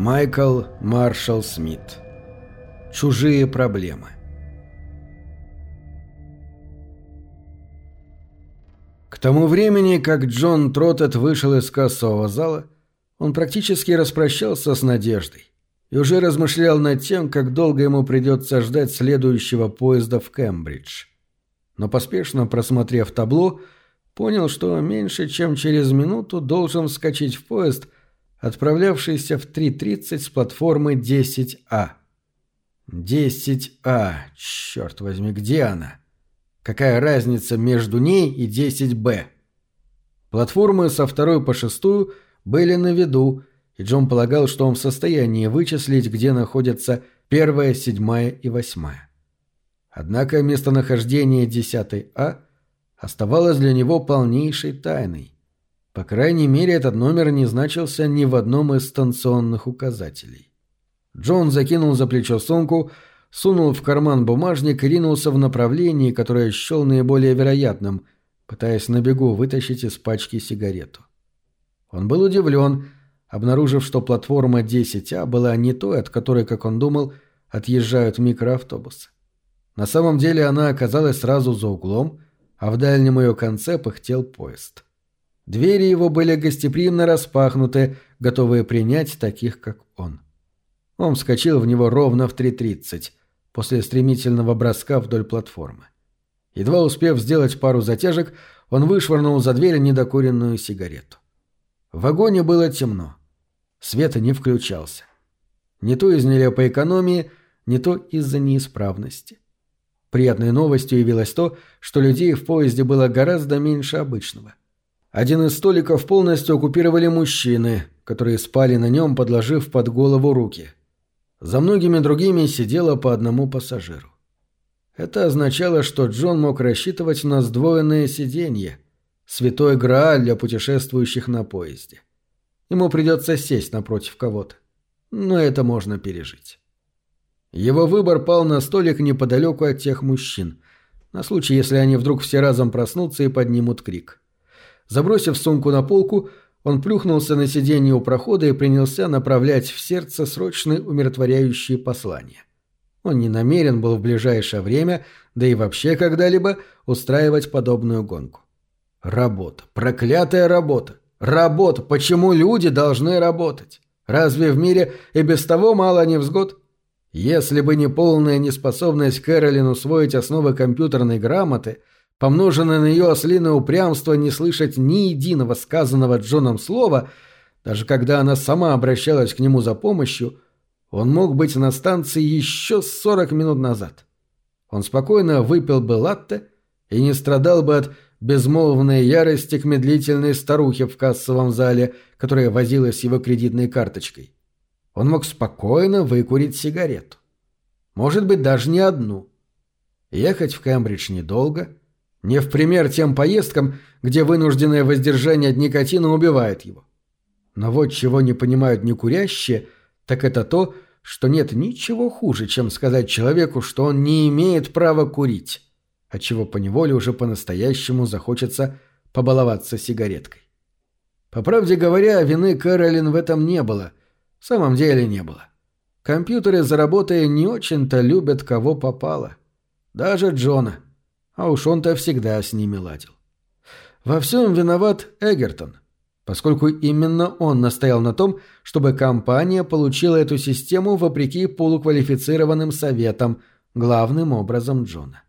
Майкл Маршалл Смит. Чужие проблемы. К тому времени, как Джон Троттед вышел из кассового зала, он практически распрощался с надеждой и уже размышлял над тем, как долго ему придется ждать следующего поезда в Кембридж. Но поспешно просмотрев табло, понял, что меньше чем через минуту должен вскочить в поезд, отправлявшийся в 3.30 с платформы 10А. 10А, черт возьми, где она? Какая разница между ней и 10Б? Платформы со второй по шестую были на виду, и Джон полагал, что он в состоянии вычислить, где находятся первая, седьмая и восьмая. Однако местонахождение 10 А оставалось для него полнейшей тайной. По крайней мере, этот номер не значился ни в одном из станционных указателей. Джон закинул за плечо сумку, сунул в карман бумажник и ринулся в направлении, которое счел наиболее вероятным, пытаясь на бегу вытащить из пачки сигарету. Он был удивлен, обнаружив, что платформа 10А была не той, от которой, как он думал, отъезжают микроавтобусы. На самом деле она оказалась сразу за углом, а в дальнем ее конце пыхтел поезд. Двери его были гостеприимно распахнуты, готовые принять таких, как он. Он вскочил в него ровно в 3.30, после стремительного броска вдоль платформы. Едва успев сделать пару затяжек, он вышвырнул за дверь недокуренную сигарету. В вагоне было темно. Свет не включался. Не то из нелепой экономии, не то из-за неисправности. Приятной новостью явилось то, что людей в поезде было гораздо меньше обычного. Один из столиков полностью оккупировали мужчины, которые спали на нем, подложив под голову руки. За многими другими сидело по одному пассажиру. Это означало, что Джон мог рассчитывать на сдвоенное сиденье, святой грааль для путешествующих на поезде. Ему придется сесть напротив кого-то. Но это можно пережить. Его выбор пал на столик неподалеку от тех мужчин, на случай, если они вдруг все разом проснутся и поднимут крик. Забросив сумку на полку, он плюхнулся на сиденье у прохода и принялся направлять в сердце срочные умиротворяющие послания. Он не намерен был в ближайшее время, да и вообще когда-либо, устраивать подобную гонку. Работа. Проклятая работа. Работа. Почему люди должны работать? Разве в мире и без того мало невзгод? Если бы не полная неспособность Кэролин усвоить основы компьютерной грамоты, помноженное на ее ослиное упрямство не слышать ни единого сказанного Джоном слова, даже когда она сама обращалась к нему за помощью, он мог быть на станции еще 40 минут назад. Он спокойно выпил бы латте и не страдал бы от безмолвной ярости к медлительной старухе в кассовом зале, которая возилась его кредитной карточкой. Он мог спокойно выкурить сигарету. Может быть, даже не одну. Ехать в Кембридж недолго. Не в пример тем поездкам, где вынужденное воздержание от никотина убивает его. Но вот чего не понимают некурящие, так это то, что нет ничего хуже, чем сказать человеку, что он не имеет права курить, отчего поневоле уже по-настоящему захочется побаловаться сигареткой. По правде говоря, вины Кэролин в этом не было – в самом деле не было. Компьютеры за работой не очень-то любят кого попало. Даже Джона. А уж он-то всегда с ними ладил. Во всем виноват Эгертон, поскольку именно он настоял на том, чтобы компания получила эту систему вопреки полуквалифицированным советам, главным образом Джона.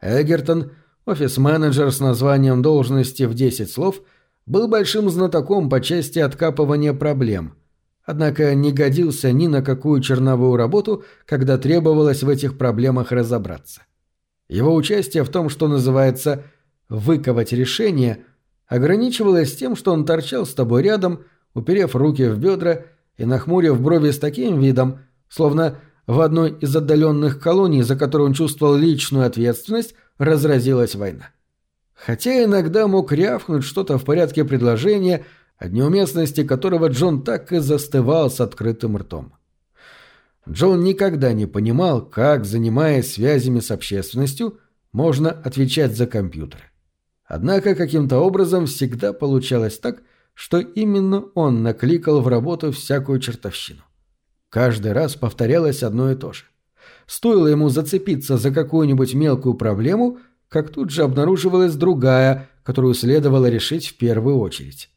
Эгертон, офис-менеджер с названием должности в 10 слов, был большим знатоком по части откапывания проблем – однако не годился ни на какую черновую работу, когда требовалось в этих проблемах разобраться. Его участие в том, что называется «выковать решение», ограничивалось тем, что он торчал с тобой рядом, уперев руки в бедра и нахмурив брови с таким видом, словно в одной из отдаленных колоний, за которую он чувствовал личную ответственность, разразилась война. Хотя иногда мог рявкнуть что-то в порядке предложения – от неуместности которого Джон так и застывал с открытым ртом. Джон никогда не понимал, как, занимаясь связями с общественностью, можно отвечать за компьютер. Однако каким-то образом всегда получалось так, что именно он накликал в работу всякую чертовщину. Каждый раз повторялось одно и то же. Стоило ему зацепиться за какую-нибудь мелкую проблему, как тут же обнаруживалась другая, которую следовало решить в первую очередь.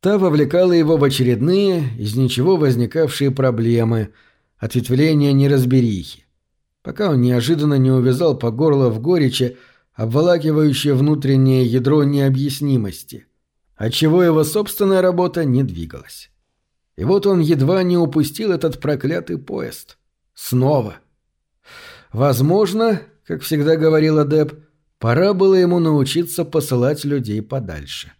Та вовлекала его в очередные, из ничего возникавшие проблемы, ответвления неразберихи, пока он неожиданно не увязал по горло в горечи, обволакивающее внутреннее ядро необъяснимости, отчего его собственная работа не двигалась. И вот он едва не упустил этот проклятый поезд. Снова. Возможно, как всегда говорила Деб, пора было ему научиться посылать людей подальше.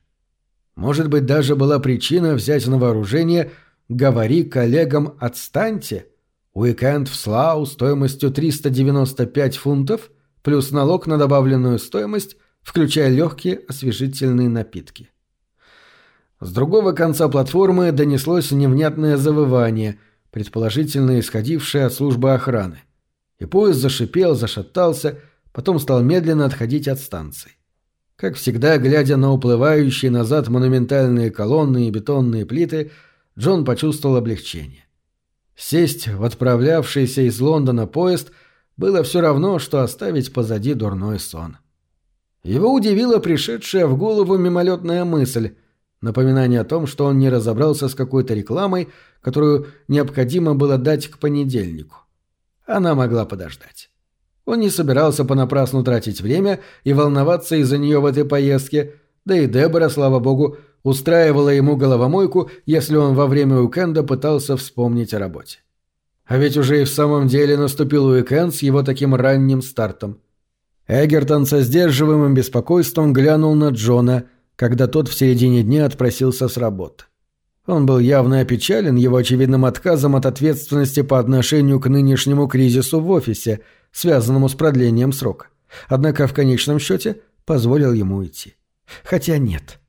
Может быть, даже была причина взять на вооружение «Говори коллегам, отстаньте» Уикенд в Слау стоимостью 395 фунтов плюс налог на добавленную стоимость, включая легкие освежительные напитки. С другого конца платформы донеслось невнятное завывание, предположительно исходившее от службы охраны. И поезд зашипел, зашатался, потом стал медленно отходить от станции. Как всегда, глядя на уплывающие назад монументальные колонны и бетонные плиты, Джон почувствовал облегчение. Сесть в отправлявшийся из Лондона поезд было все равно, что оставить позади дурной сон. Его удивила пришедшая в голову мимолетная мысль, напоминание о том, что он не разобрался с какой-то рекламой, которую необходимо было дать к понедельнику. Она могла подождать. Он не собирался понапрасну тратить время и волноваться из-за нее в этой поездке, да и Дебора, слава богу, устраивала ему головомойку, если он во время уикенда пытался вспомнить о работе. А ведь уже и в самом деле наступил уикенд с его таким ранним стартом. Эгертон со сдерживаемым беспокойством глянул на Джона, когда тот в середине дня отпросился с работы. Он был явно опечален его очевидным отказом от ответственности по отношению к нынешнему кризису в офисе, связанному с продлением срока. Однако в конечном счете позволил ему идти. Хотя нет.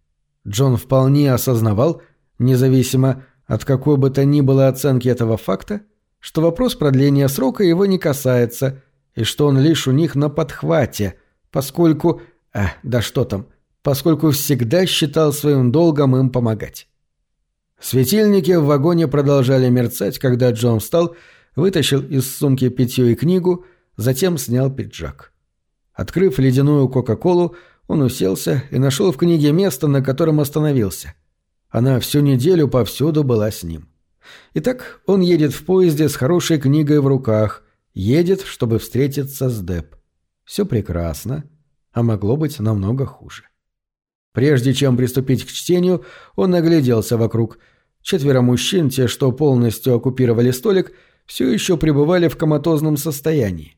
Джон вполне осознавал, независимо от какой бы то ни было оценки этого факта, что вопрос продления срока его не касается, и что он лишь у них на подхвате, поскольку... А, да что там, поскольку всегда считал своим долгом им помогать. Светильники в вагоне продолжали мерцать, когда Джон встал, вытащил из сумки питье и книгу, затем снял пиджак. Открыв ледяную Кока-Колу, он уселся и нашел в книге место, на котором остановился. Она всю неделю повсюду была с ним. Итак, он едет в поезде с хорошей книгой в руках, едет, чтобы встретиться с Деп. Все прекрасно, а могло быть намного хуже. Прежде чем приступить к чтению, он огляделся вокруг. Четверо мужчин, те, что полностью оккупировали столик, все еще пребывали в коматозном состоянии.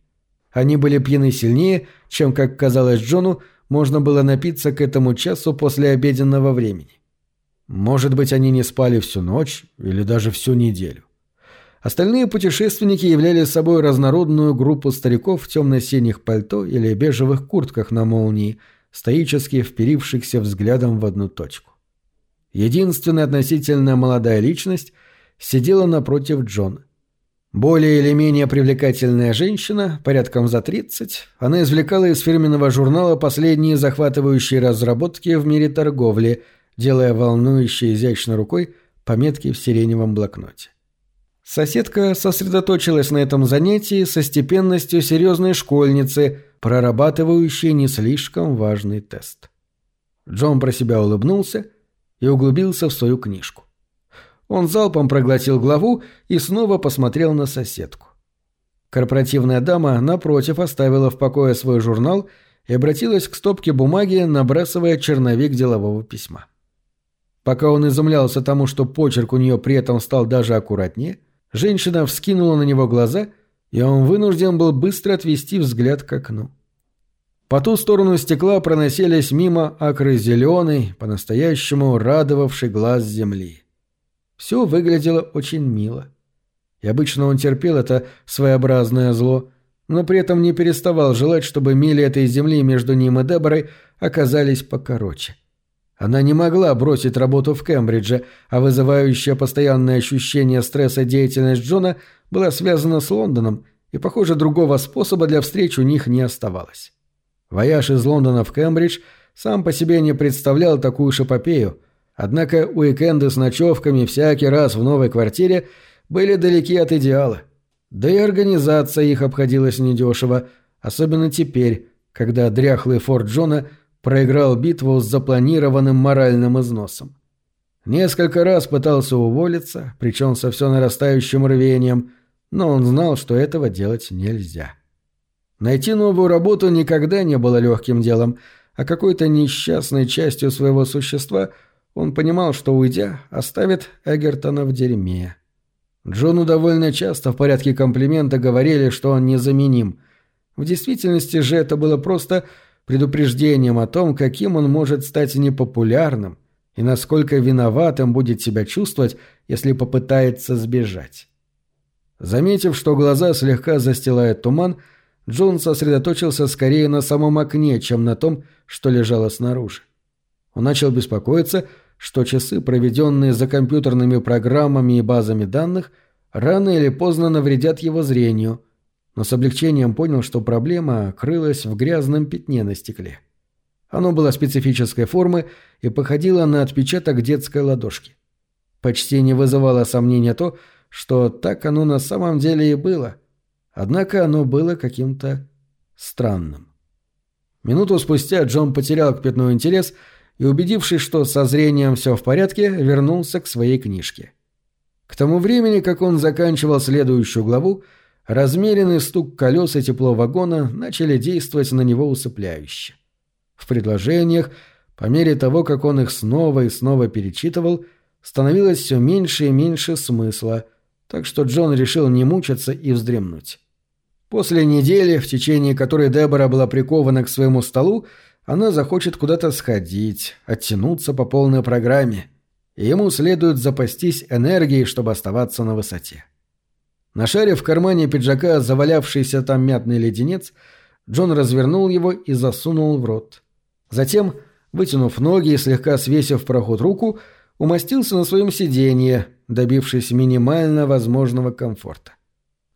Они были пьяны сильнее, чем, как казалось Джону, можно было напиться к этому часу после обеденного времени. Может быть, они не спали всю ночь или даже всю неделю. Остальные путешественники являли собой разнородную группу стариков в темно-синих пальто или бежевых куртках на молнии, стоически вперившихся взглядом в одну точку. Единственная относительно молодая личность сидела напротив Джона. Более или менее привлекательная женщина, порядком за 30, она извлекала из фирменного журнала последние захватывающие разработки в мире торговли, делая волнующей изящно рукой пометки в сиреневом блокноте. Соседка сосредоточилась на этом занятии со степенностью серьезной школьницы, прорабатывающей не слишком важный тест. Джон про себя улыбнулся и углубился в свою книжку. Он залпом проглотил главу и снова посмотрел на соседку. Корпоративная дама, напротив, оставила в покое свой журнал и обратилась к стопке бумаги, набрасывая черновик делового письма. Пока он изумлялся тому, что почерк у нее при этом стал даже аккуратнее, женщина вскинула на него глаза, и он вынужден был быстро отвести взгляд к окну. По ту сторону стекла проносились мимо акры зеленой, по-настоящему радовавший глаз земли. Все выглядело очень мило. И обычно он терпел это своеобразное зло, но при этом не переставал желать, чтобы мили этой земли между ним и Деборой оказались покороче. Она не могла бросить работу в Кембридже, а вызывающее постоянное ощущение стресса деятельность Джона была связана с Лондоном, и, похоже, другого способа для встреч у них не оставалось. Вояж из Лондона в Кембридж сам по себе не представлял такую уж эпопею, Однако уикенды с ночевками всякий раз в новой квартире были далеки от идеала. Да и организация их обходилась недешево, особенно теперь, когда дряхлый Форд Джона проиграл битву с запланированным моральным износом. Несколько раз пытался уволиться, причем со все нарастающим рвением, но он знал, что этого делать нельзя. Найти новую работу никогда не было легким делом, а какой-то несчастной частью своего существа он понимал, что, уйдя, оставит Эгертона в дерьме. Джону довольно часто в порядке комплимента говорили, что он незаменим. В действительности же это было просто предупреждением о том, каким он может стать непопулярным и насколько виноватым будет себя чувствовать, если попытается сбежать. Заметив, что глаза слегка застилает туман, Джон сосредоточился скорее на самом окне, чем на том, что лежало снаружи. Он начал беспокоиться, что часы, проведенные за компьютерными программами и базами данных, рано или поздно навредят его зрению, но с облегчением понял, что проблема крылась в грязном пятне на стекле. Оно было специфической формы и походило на отпечаток детской ладошки. Почти не вызывало сомнения то, что так оно на самом деле и было, однако оно было каким-то странным. Минуту спустя Джон потерял к пятну интерес и, убедившись, что со зрением все в порядке, вернулся к своей книжке. К тому времени, как он заканчивал следующую главу, размеренный стук колес и тепло вагона начали действовать на него усыпляюще. В предложениях, по мере того, как он их снова и снова перечитывал, становилось все меньше и меньше смысла, так что Джон решил не мучиться и вздремнуть. После недели, в течение которой Дебора была прикована к своему столу, она захочет куда-то сходить, оттянуться по полной программе, и ему следует запастись энергией, чтобы оставаться на высоте. Нашарив в кармане пиджака завалявшийся там мятный леденец, Джон развернул его и засунул в рот. Затем, вытянув ноги и слегка свесив проход руку, умостился на своем сиденье, добившись минимально возможного комфорта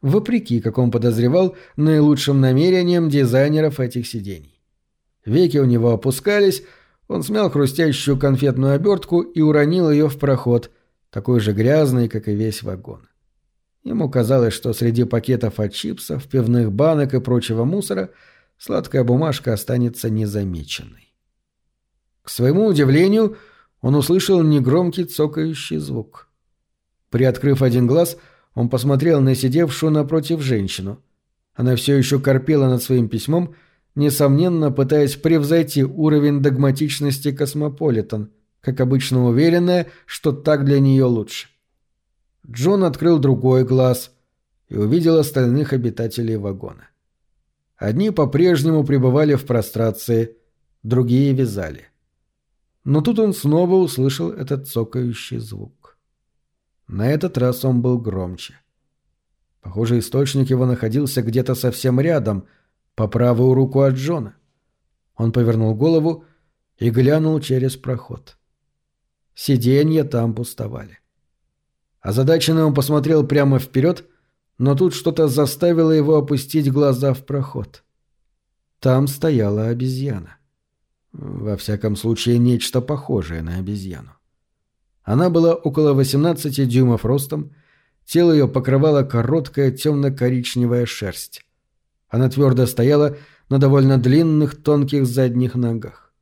вопреки, как он подозревал, наилучшим намерениям дизайнеров этих сидений. Веки у него опускались, он смял хрустящую конфетную обертку и уронил ее в проход, такой же грязный, как и весь вагон. Ему казалось, что среди пакетов от чипсов, пивных банок и прочего мусора сладкая бумажка останется незамеченной. К своему удивлению, он услышал негромкий цокающий звук. Приоткрыв один глаз – он посмотрел на сидевшую напротив женщину. Она все еще корпела над своим письмом, несомненно пытаясь превзойти уровень догматичности Космополитен, как обычно уверенная, что так для нее лучше. Джон открыл другой глаз и увидел остальных обитателей вагона. Одни по-прежнему пребывали в прострации, другие вязали. Но тут он снова услышал этот цокающий звук. На этот раз он был громче. Похоже, источник его находился где-то совсем рядом, по правую руку от Джона. Он повернул голову и глянул через проход. Сиденья там пустовали. Озадаченный он посмотрел прямо вперед, но тут что-то заставило его опустить глаза в проход. Там стояла обезьяна. Во всяком случае, нечто похожее на обезьяну. Она была около 18 дюймов ростом, тело ее покрывала короткая темно-коричневая шерсть. Она твердо стояла на довольно длинных тонких задних ногах.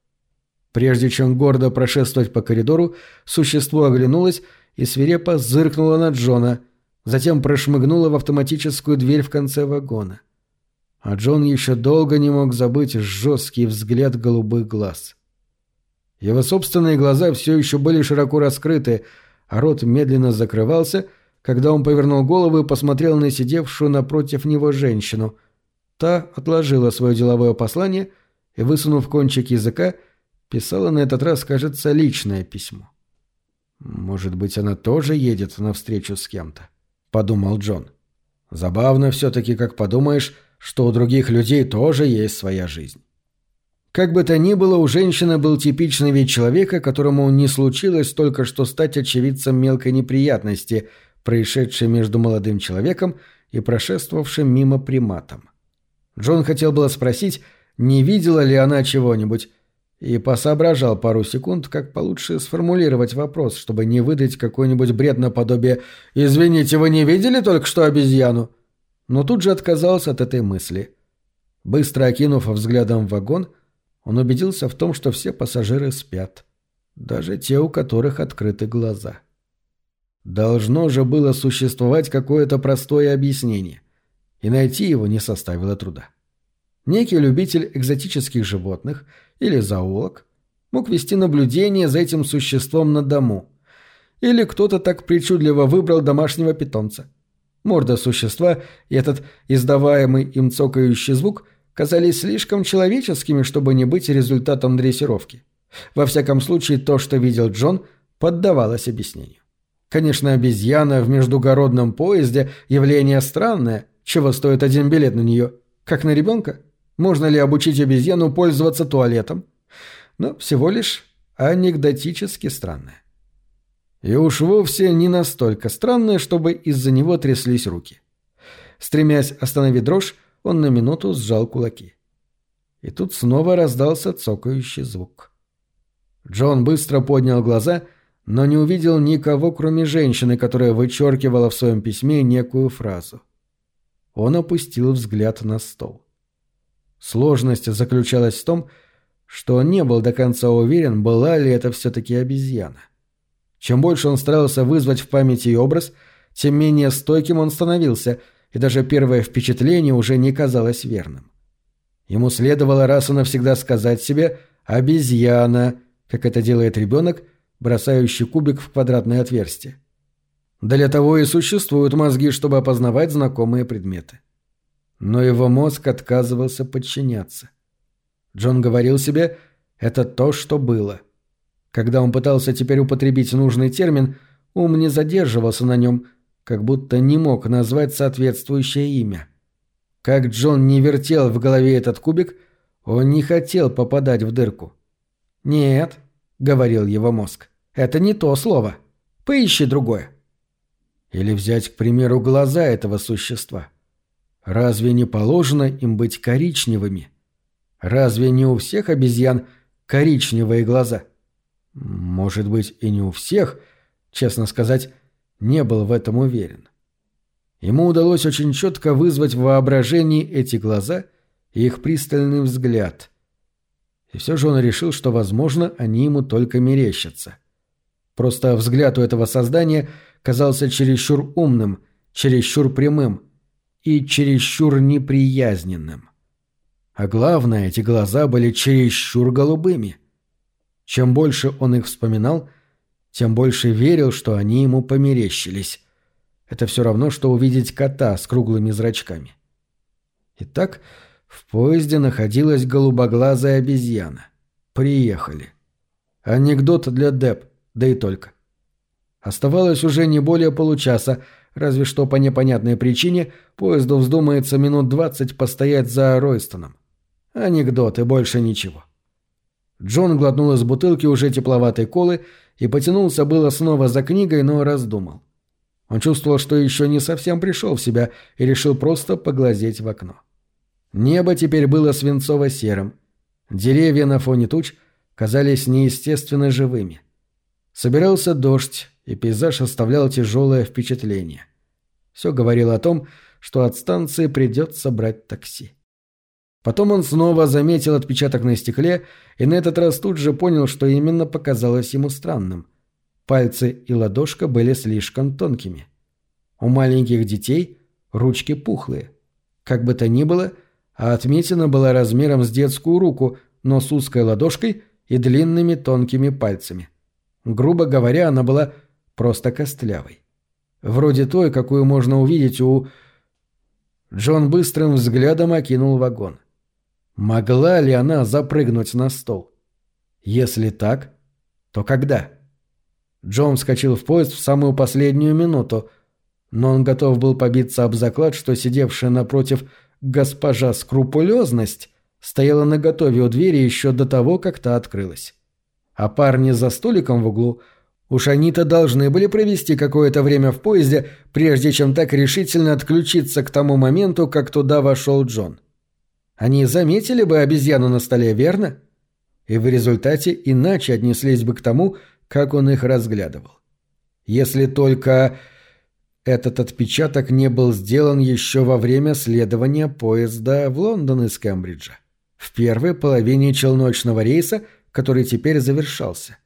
Прежде чем гордо прошествовать по коридору, существо оглянулось и свирепо зыркнуло на Джона, затем прошмыгнуло в автоматическую дверь в конце вагона. А Джон еще долго не мог забыть жесткий взгляд голубых глаз. — его собственные глаза все еще были широко раскрыты, а рот медленно закрывался, когда он повернул голову и посмотрел на сидевшую напротив него женщину. Та отложила свое деловое послание и, высунув кончик языка, писала на этот раз, кажется, личное письмо. «Может быть, она тоже едет навстречу с кем-то?» — подумал Джон. «Забавно все-таки, как подумаешь, что у других людей тоже есть своя жизнь». Как бы то ни было, у женщины был типичный вид человека, которому не случилось только что стать очевидцем мелкой неприятности, происшедшей между молодым человеком и прошествовавшим мимо приматом. Джон хотел было спросить, не видела ли она чего-нибудь, и посоображал пару секунд, как получше сформулировать вопрос, чтобы не выдать какой-нибудь бред наподобие «Извините, вы не видели только что обезьяну?» Но тут же отказался от этой мысли. Быстро окинув взглядом вагон, он убедился в том, что все пассажиры спят, даже те, у которых открыты глаза. Должно же было существовать какое-то простое объяснение, и найти его не составило труда. Некий любитель экзотических животных или зоолог мог вести наблюдение за этим существом на дому. Или кто-то так причудливо выбрал домашнего питомца. Морда существа и этот издаваемый им цокающий звук казались слишком человеческими, чтобы не быть результатом дрессировки. Во всяком случае, то, что видел Джон, поддавалось объяснению. Конечно, обезьяна в междугородном поезде – явление странное, чего стоит один билет на нее. Как на ребенка? Можно ли обучить обезьяну пользоваться туалетом? Но всего лишь анекдотически странное. И уж вовсе не настолько странное, чтобы из-за него тряслись руки. Стремясь остановить дрожь, он на минуту сжал кулаки. И тут снова раздался цокающий звук. Джон быстро поднял глаза, но не увидел никого, кроме женщины, которая вычеркивала в своем письме некую фразу. Он опустил взгляд на стол. Сложность заключалась в том, что он не был до конца уверен, была ли это все-таки обезьяна. Чем больше он старался вызвать в памяти ее образ, тем менее стойким он становился, и даже первое впечатление уже не казалось верным. Ему следовало раз и навсегда сказать себе «обезьяна», как это делает ребенок, бросающий кубик в квадратное отверстие. Для того и существуют мозги, чтобы опознавать знакомые предметы но его мозг отказывался подчиняться. Джон говорил себе «это то, что было». Когда он пытался теперь употребить нужный термин, ум не задерживался на нем, как будто не мог назвать соответствующее имя. Как Джон не вертел в голове этот кубик, он не хотел попадать в дырку. «Нет», — говорил его мозг, — «это не то слово. Поищи другое». Или взять, к примеру, глаза этого существа — Разве не положено им быть коричневыми? Разве не у всех обезьян коричневые глаза? Может быть, и не у всех, честно сказать, не был в этом уверен. Ему удалось очень четко вызвать в воображении эти глаза и их пристальный взгляд. И все же он решил, что, возможно, они ему только мерещатся. Просто взгляд у этого создания казался чересчур умным, чересчур прямым – и чересчур неприязненным. А главное, эти глаза были чересчур голубыми. Чем больше он их вспоминал, тем больше верил, что они ему померещились. Это все равно, что увидеть кота с круглыми зрачками. Итак, в поезде находилась голубоглазая обезьяна. Приехали. Анекдот для Деп, да и только. Оставалось уже не более получаса, разве что по непонятной причине поезду вздумается минут двадцать постоять за Ройстоном. Анекдоты, больше ничего. Джон глотнул из бутылки уже тепловатой колы и потянулся было снова за книгой, но раздумал. Он чувствовал, что еще не совсем пришел в себя и решил просто поглазеть в окно. Небо теперь было свинцово-серым. Деревья на фоне туч казались неестественно живыми. Собирался дождь, и пейзаж оставлял тяжелое впечатление. Все говорило о том, что от станции придется брать такси. Потом он снова заметил отпечаток на стекле и на этот раз тут же понял, что именно показалось ему странным. Пальцы и ладошка были слишком тонкими. У маленьких детей ручки пухлые. Как бы то ни было, а отметина была размером с детскую руку, но с узкой ладошкой и длинными тонкими пальцами. Грубо говоря, она была просто костлявой. Вроде той, какую можно увидеть у... Джон быстрым взглядом окинул вагон. Могла ли она запрыгнуть на стол? Если так, то когда? Джон вскочил в поезд в самую последнюю минуту, но он готов был побиться об заклад, что сидевшая напротив госпожа скрупулезность стояла наготове у двери еще до того, как та открылась. А парни за столиком в углу Уж они-то должны были провести какое-то время в поезде, прежде чем так решительно отключиться к тому моменту, как туда вошел Джон. Они заметили бы обезьяну на столе, верно? и в результате иначе отнеслись бы к тому, как он их разглядывал. Если только этот отпечаток не был сделан еще во время следования поезда в Лондон из Кембриджа, в первой половине челночного рейса, который теперь завершался.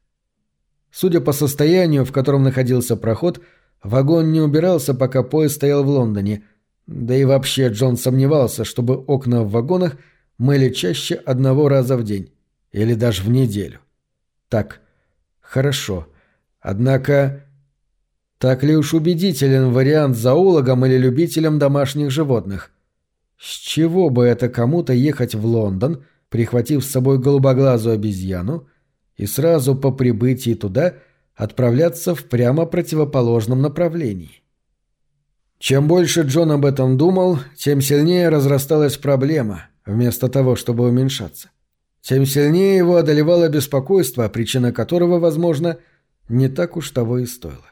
Судя по состоянию, в котором находился проход, вагон не убирался, пока поезд стоял в Лондоне, да и вообще Джон сомневался, чтобы окна в вагонах мыли чаще одного раза в день или даже в неделю. Так, хорошо. Однако так ли уж убедителен вариант зоологам или любителям домашних животных? С чего бы это кому-то ехать в Лондон, прихватив с собой голубоглазую обезьяну, и сразу по прибытии туда отправляться в прямо противоположном направлении? Чем больше Джон об этом думал, тем сильнее разрасталась проблема, вместо того, чтобы уменьшаться. Тем сильнее его одолевало беспокойство, причина которого, возможно, не так уж того и стоила.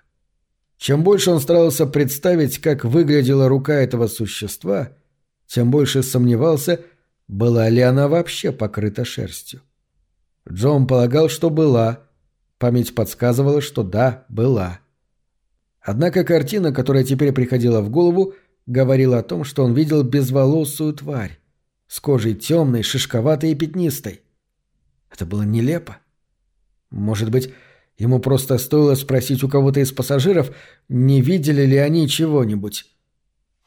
Чем больше он старался представить, как выглядела рука этого существа, тем больше сомневался, была ли она вообще покрыта шерстью. Джон полагал, что была. Память подсказывала, что да, была. Однако картина, которая теперь приходила в голову, говорила о том, что он видел безволосую тварь, с кожей темной, шишковатой и пятнистой. Это было нелепо. Может быть, Ему просто стоило спросить у кого-то из пассажиров, не видели ли они чего-нибудь.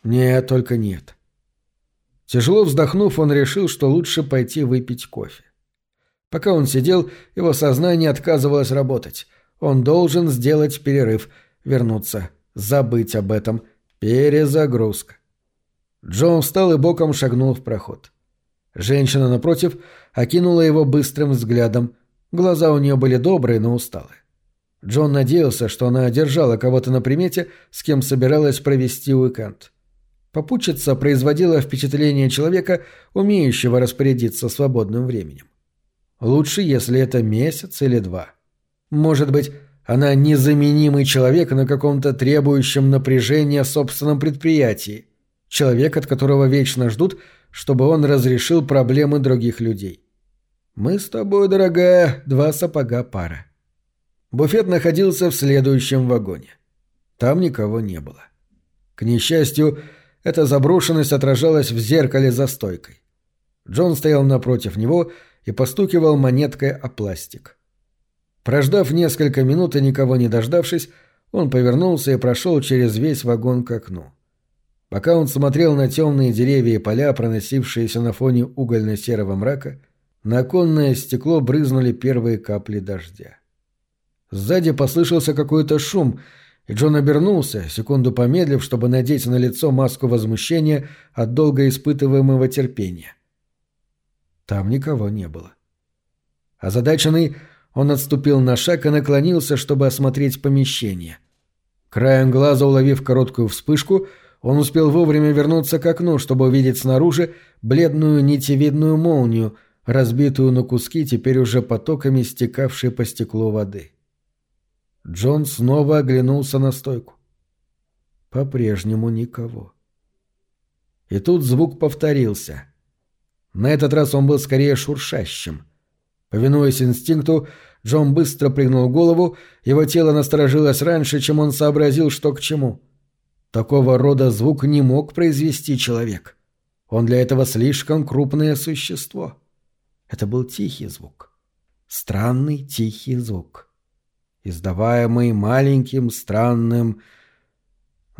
Нет, только нет. Тяжело вздохнув, он решил, что лучше пойти выпить кофе. Пока он сидел, его сознание отказывалось работать. Он должен сделать перерыв, вернуться, забыть об этом. Перезагрузка. Джон встал и боком шагнул в проход. Женщина напротив окинула его быстрым взглядом – Глаза у нее были добрые, но усталые. Джон надеялся, что она одержала кого-то на примете, с кем собиралась провести уикенд. Попутчица производила впечатление человека, умеющего распорядиться свободным временем. Лучше, если это месяц или два. Может быть, она незаменимый человек на каком-то требующем напряжения собственном предприятии. Человек, от которого вечно ждут, чтобы он разрешил проблемы других людей. Мы с тобой, дорогая, два сапога пара. Буфет находился в следующем вагоне. Там никого не было. К несчастью, эта заброшенность отражалась в зеркале за стойкой. Джон стоял напротив него и постукивал монеткой о пластик. Прождав несколько минут и никого не дождавшись, он повернулся и прошел через весь вагон к окну. Пока он смотрел на темные деревья и поля, проносившиеся на фоне угольно-серого мрака, на оконное стекло брызнули первые капли дождя. Сзади послышался какой-то шум, и Джон обернулся, секунду помедлив, чтобы надеть на лицо маску возмущения от долго испытываемого терпения. Там никого не было. Озадаченный, он отступил на шаг и наклонился, чтобы осмотреть помещение. Краем глаза уловив короткую вспышку, он успел вовремя вернуться к окну, чтобы увидеть снаружи бледную нитевидную молнию — разбитую на куски теперь уже потоками стекавшей по стеклу воды. Джон снова оглянулся на стойку. По-прежнему никого. И тут звук повторился. На этот раз он был скорее шуршащим. Повинуясь инстинкту, Джон быстро пригнул голову, его тело насторожилось раньше, чем он сообразил, что к чему. Такого рода звук не мог произвести человек. Он для этого слишком крупное существо. — это был тихий звук. Странный тихий звук. Издаваемый маленьким странным...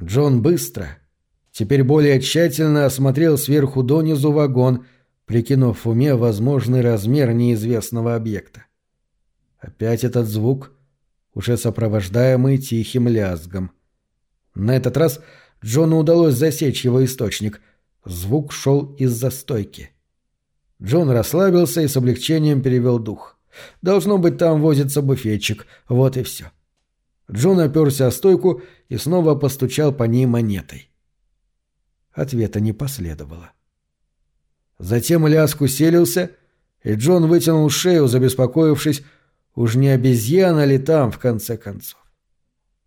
Джон быстро, теперь более тщательно осмотрел сверху донизу вагон, прикинув в уме возможный размер неизвестного объекта. Опять этот звук, уже сопровождаемый тихим лязгом. На этот раз Джону удалось засечь его источник. Звук шел из застойки. Джон расслабился и с облегчением перевел дух. Должно быть, там возится буфетчик. Вот и все. Джон оперся о стойку и снова постучал по ней монетой. Ответа не последовало. Затем лязг усилился, и Джон вытянул шею, забеспокоившись, уж не обезьяна ли там, в конце концов.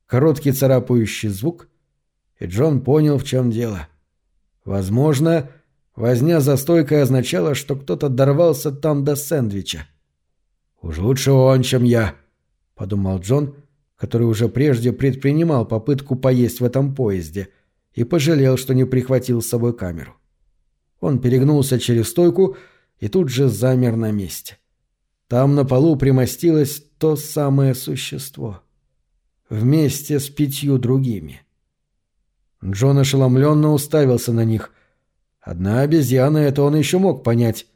Короткий царапающий звук, и Джон понял, в чем дело. Возможно, Возня за стойкой означала, что кто-то дорвался там до сэндвича. «Уж лучше он, чем я», — подумал Джон, который уже прежде предпринимал попытку поесть в этом поезде, и пожалел, что не прихватил с собой камеру. Он перегнулся через стойку и тут же замер на месте. Там на полу примостилось то самое существо. Вместе с пятью другими. Джон ошеломленно уставился на них. Одна обезьяна, это он еще мог понять.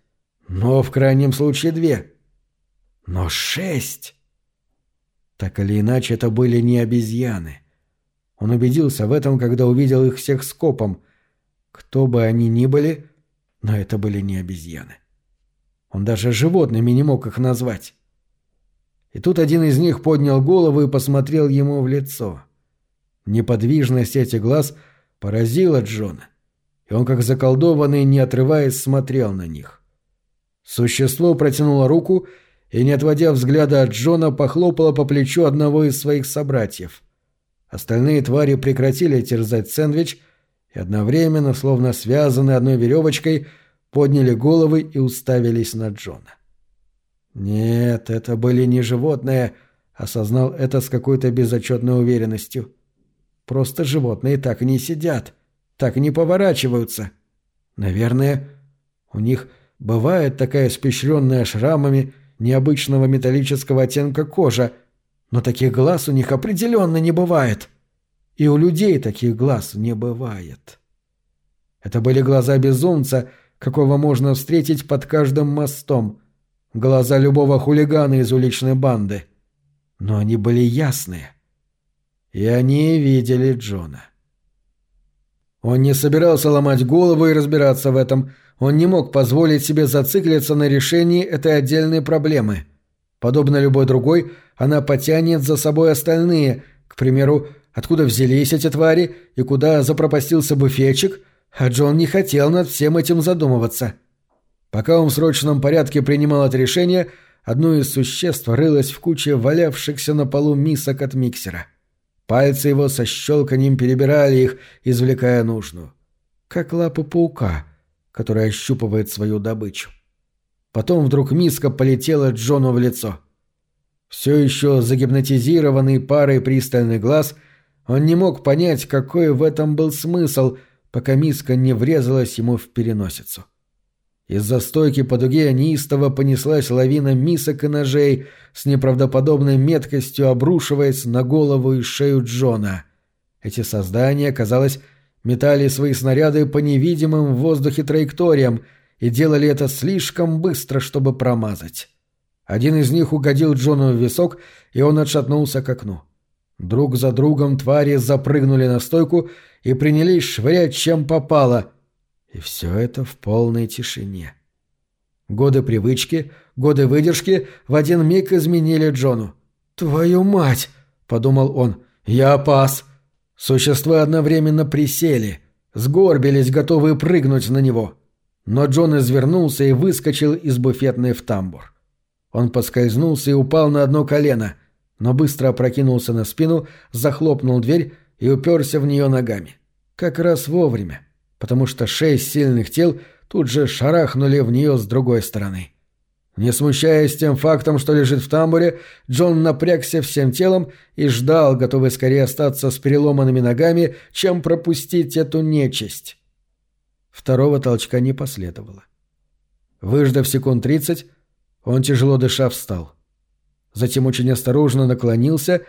Но в крайнем случае две. Но шесть! Так или иначе, это были не обезьяны. Он убедился в этом, когда увидел их всех скопом. Кто бы они ни были, но это были не обезьяны. Он даже животными не мог их назвать. И тут один из них поднял голову и посмотрел ему в лицо. Неподвижность этих глаз поразила Джона, и он, как заколдованный, не отрываясь, смотрел на них. Существо протянуло руку и, не отводя взгляда от Джона, похлопало по плечу одного из своих собратьев. Остальные твари прекратили терзать сэндвич — и одновременно, словно связанные одной веревочкой, подняли головы и уставились на Джона. «Нет, это были не животные», — осознал это с какой-то безотчетной уверенностью. «Просто животные так не сидят, так не поворачиваются. Наверное, у них бывает такая испещренная шрамами необычного металлического оттенка кожа, но таких глаз у них определенно не бывает». И у людей таких глаз не бывает. Это были глаза безумца, какого можно встретить под каждым мостом. Глаза любого хулигана из уличной банды. Но они были ясные. И они видели Джона. Он не собирался ломать голову и разбираться в этом. Он не мог позволить себе зациклиться на решении этой отдельной проблемы. Подобно любой другой, она потянет за собой остальные, к примеру, откуда взялись эти твари и куда запропастился буфетчик, а Джон не хотел над всем этим задумываться. Пока он в срочном порядке принимал это решение, одно из существ рылось в куче валявшихся на полу мисок от миксера. Пальцы его со щелканием перебирали их, извлекая нужную. Как лапы паука, который ощупывает свою добычу. Потом вдруг миска полетела Джону в лицо. Все еще загипнотизированный парой пристальных глаз — он не мог понять, какой в этом был смысл, пока миска не врезалась ему в переносицу. Из-за стойки по дуге неистово понеслась лавина мисок и ножей, с неправдоподобной меткостью обрушиваясь на голову и шею Джона. Эти создания, казалось, метали свои снаряды по невидимым в воздухе траекториям и делали это слишком быстро, чтобы промазать. Один из них угодил Джону в висок, и он отшатнулся к окну. — Друг за другом твари запрыгнули на стойку и принялись швырять чем попало. И все это в полной тишине. Годы привычки, годы выдержки в один миг изменили Джону. «Твою мать!» — подумал он. «Я пас!» Существа одновременно присели, сгорбились, готовые прыгнуть на него. Но Джон извернулся и выскочил из буфетной в тамбур. Он поскользнулся и упал на одно колено — но быстро опрокинулся на спину, захлопнул дверь и уперся в нее ногами. Как раз вовремя, потому что шесть сильных тел тут же шарахнули в нее с другой стороны. Не смущаясь тем фактом, что лежит в тамбуре, Джон напрягся всем телом и ждал, готовый скорее остаться с переломанными ногами, чем пропустить эту нечисть. Второго толчка не последовало. Выждав секунд тридцать, он тяжело дыша встал затем очень осторожно наклонился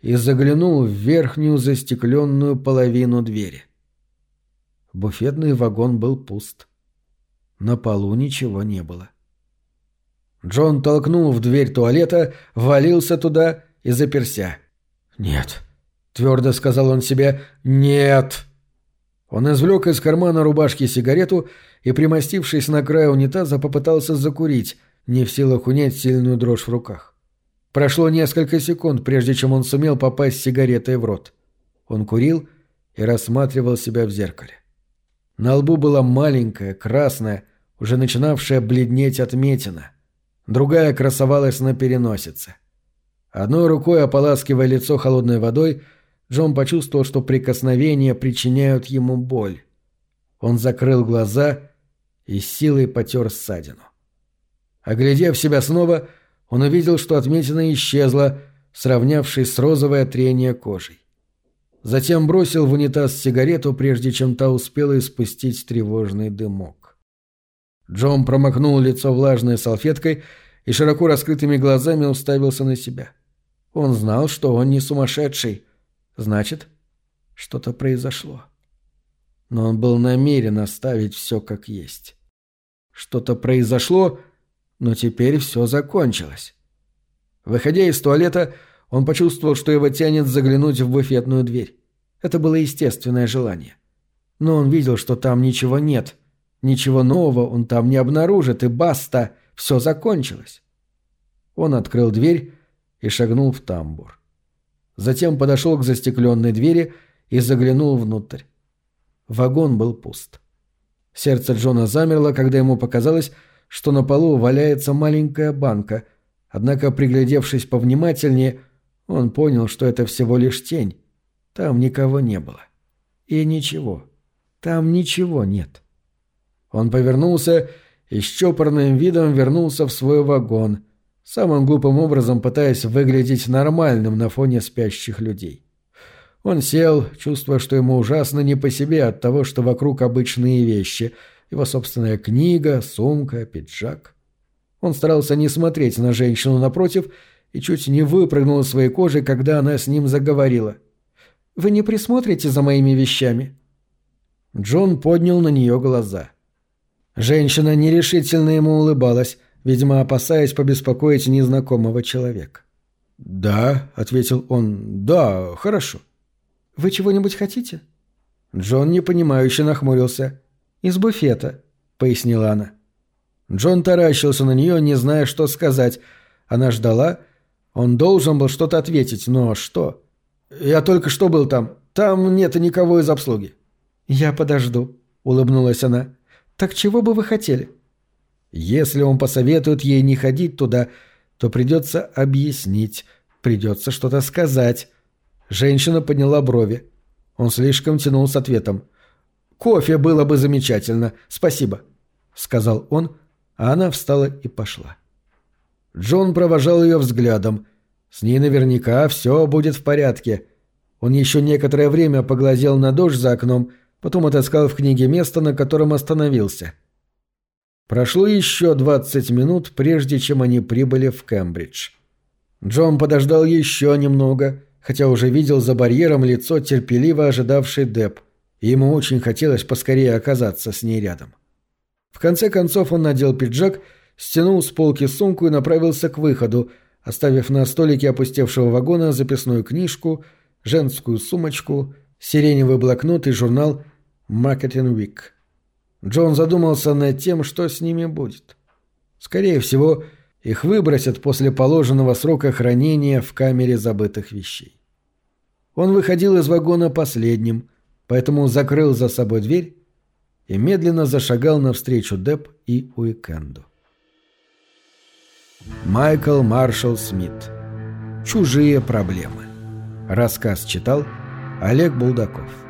и заглянул в верхнюю застекленную половину двери. Буфетный вагон был пуст. На полу ничего не было. Джон толкнул в дверь туалета, валился туда и заперся. «Нет», — твердо сказал он себе, — «нет». Он извлек из кармана рубашки сигарету и, примостившись на край унитаза, попытался закурить, не в силах унять сильную дрожь в руках. Прошло несколько секунд, прежде чем он сумел попасть сигаретой в рот. Он курил и рассматривал себя в зеркале. На лбу была маленькая, красная, уже начинавшая бледнеть отметина. Другая красовалась на переносице. Одной рукой ополаскивая лицо холодной водой, Джон почувствовал, что прикосновения причиняют ему боль. Он закрыл глаза и силой потер ссадину. Оглядев себя снова, он увидел, что отметина исчезла, сравнявшись с розовой от трения кожей. Затем бросил в унитаз сигарету, прежде чем та успела испустить тревожный дымок. Джон промокнул лицо влажной салфеткой и широко раскрытыми глазами уставился на себя. Он знал, что он не сумасшедший. Значит, что-то произошло. Но он был намерен оставить все как есть. Что-то произошло, но теперь все закончилось. Выходя из туалета, он почувствовал, что его тянет заглянуть в буфетную дверь. Это было естественное желание. Но он видел, что там ничего нет. Ничего нового он там не обнаружит, и баста, все закончилось. Он открыл дверь и шагнул в тамбур. Затем подошел к застекленной двери и заглянул внутрь. Вагон был пуст. Сердце Джона замерло, когда ему показалось, что на полу валяется маленькая банка, однако, приглядевшись повнимательнее, он понял, что это всего лишь тень. Там никого не было. И ничего. Там ничего нет. Он повернулся и с чопорным видом вернулся в свой вагон, самым глупым образом пытаясь выглядеть нормальным на фоне спящих людей. Он сел, чувствуя, что ему ужасно не по себе от того, что вокруг обычные вещи. Его собственная книга, сумка, пиджак. Он старался не смотреть на женщину напротив и чуть не выпрыгнул из своей кожи, когда она с ним заговорила. «Вы не присмотрите за моими вещами?» Джон поднял на нее глаза. Женщина нерешительно ему улыбалась, видимо, опасаясь побеспокоить незнакомого человека. «Да», — ответил он, — «да, хорошо». «Вы чего-нибудь хотите?» Джон непонимающе нахмурился. «Из буфета», — пояснила она. Джон таращился на нее, не зная, что сказать. Она ждала. Он должен был что-то ответить, но что? «Я только что был там. Там нет никого из обслуги». «Я подожду», — улыбнулась она. «Так чего бы вы хотели?» Если он посоветует ей не ходить туда, то придется объяснить, придется что-то сказать. Женщина подняла брови. Он слишком тянул с ответом. «Кофе было бы замечательно, спасибо», — сказал он, а она встала и пошла. Джон провожал ее взглядом. С ней наверняка все будет в порядке. Он еще некоторое время поглазел на дождь за окном, потом отыскал в книге место, на котором остановился. Прошло еще двадцать минут, прежде чем они прибыли в Кембридж. Джон подождал еще немного, хотя уже видел за барьером лицо терпеливо ожидавший Деп, ему очень хотелось поскорее оказаться с ней рядом. В конце концов он надел пиджак, стянул с полки сумку и направился к выходу, оставив на столике опустевшего вагона записную книжку, женскую сумочку, сиреневый блокнот и журнал «Marketing Week». Джон задумался над тем, что с ними будет. Скорее всего, их выбросят после положенного срока хранения в камере забытых вещей. Он выходил из вагона последним, поэтому закрыл за собой дверь и медленно зашагал навстречу Деп и Уикенду. Майкл Маршалл Смит. Чужие проблемы. Рассказ читал Олег Булдаков.